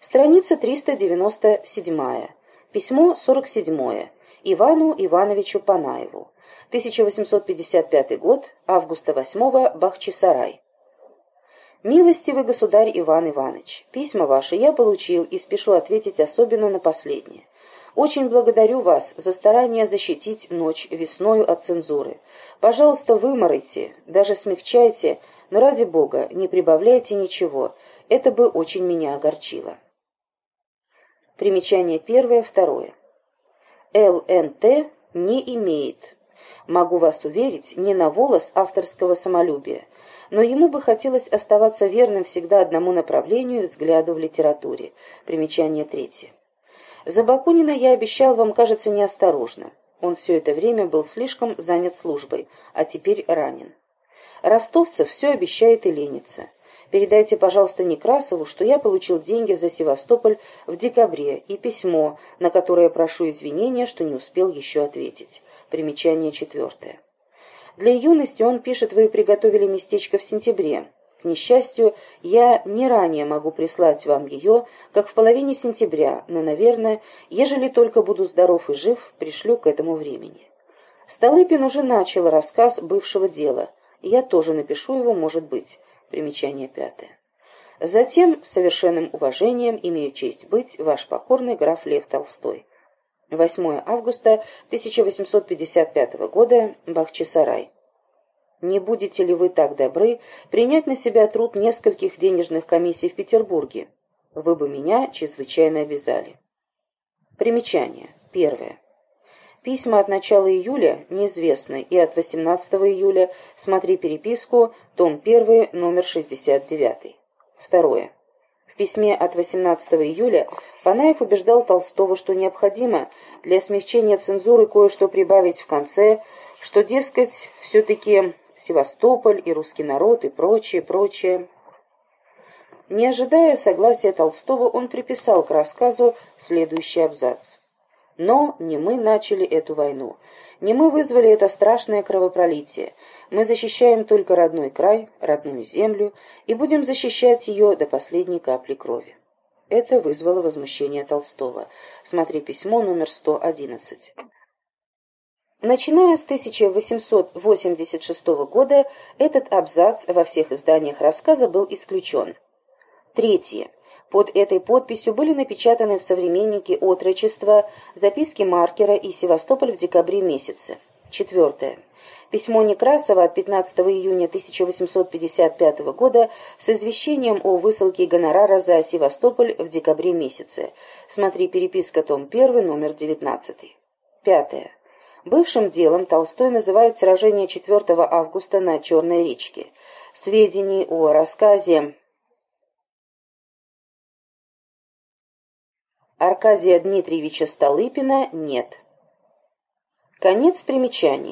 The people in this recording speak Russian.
Страница 397. Письмо 47. Ивану Ивановичу Панаеву. 1855 год, августа 8 Бахчисарай. Милостивый государь Иван Иванович, письма ваши я получил и спешу ответить особенно на последнее. Очень благодарю вас за старание защитить ночь весною от цензуры. Пожалуйста, выморайте, даже смягчайте, но ради Бога не прибавляйте ничего, это бы очень меня огорчило. Примечание первое, второе. ЛНТ не имеет, могу вас уверить, не на волос авторского самолюбия, но ему бы хотелось оставаться верным всегда одному направлению взгляду в литературе. Примечание третье. За Бакунина я обещал вам, кажется, неосторожно. Он все это время был слишком занят службой, а теперь ранен. Ростовцев все обещает и ленится. Передайте, пожалуйста, Некрасову, что я получил деньги за Севастополь в декабре и письмо, на которое прошу извинения, что не успел еще ответить. Примечание четвертое. Для юности он пишет, вы приготовили местечко в сентябре. К несчастью, я не ранее могу прислать вам ее, как в половине сентября, но, наверное, ежели только буду здоров и жив, пришлю к этому времени. Столыпин уже начал рассказ бывшего дела. Я тоже напишу его, может быть. Примечание пятое. Затем, с совершенным уважением, имею честь быть ваш покорный граф Лев Толстой. 8 августа 1855 года, Бахчисарай. Не будете ли вы так добры принять на себя труд нескольких денежных комиссий в Петербурге? Вы бы меня чрезвычайно обязали. Примечание. Первое. Письма от начала июля неизвестны, и от 18 июля смотри переписку, том 1, номер 69. Второе. В письме от 18 июля Панаев убеждал Толстого, что необходимо для смягчения цензуры кое-что прибавить в конце, что, дескать, все-таки Севастополь и русский народ и прочее, прочее. Не ожидая согласия Толстого, он приписал к рассказу следующий абзац. Но не мы начали эту войну. Не мы вызвали это страшное кровопролитие. Мы защищаем только родной край, родную землю, и будем защищать ее до последней капли крови. Это вызвало возмущение Толстого. Смотри письмо номер 111. Начиная с 1886 года этот абзац во всех изданиях рассказа был исключен. Третье. Под этой подписью были напечатаны в «Современнике» отрочества, записки Маркера и Севастополь в декабре месяце. Четвертое. Письмо Некрасова от 15 июня 1855 года с извещением о высылке гонорара за Севастополь в декабре месяце. Смотри переписка том 1, номер 19. Пятое. Бывшим делом Толстой называет сражение 4 августа на Черной речке. Сведений о рассказе Аркадия Дмитриевича Столыпина нет. Конец примечаний.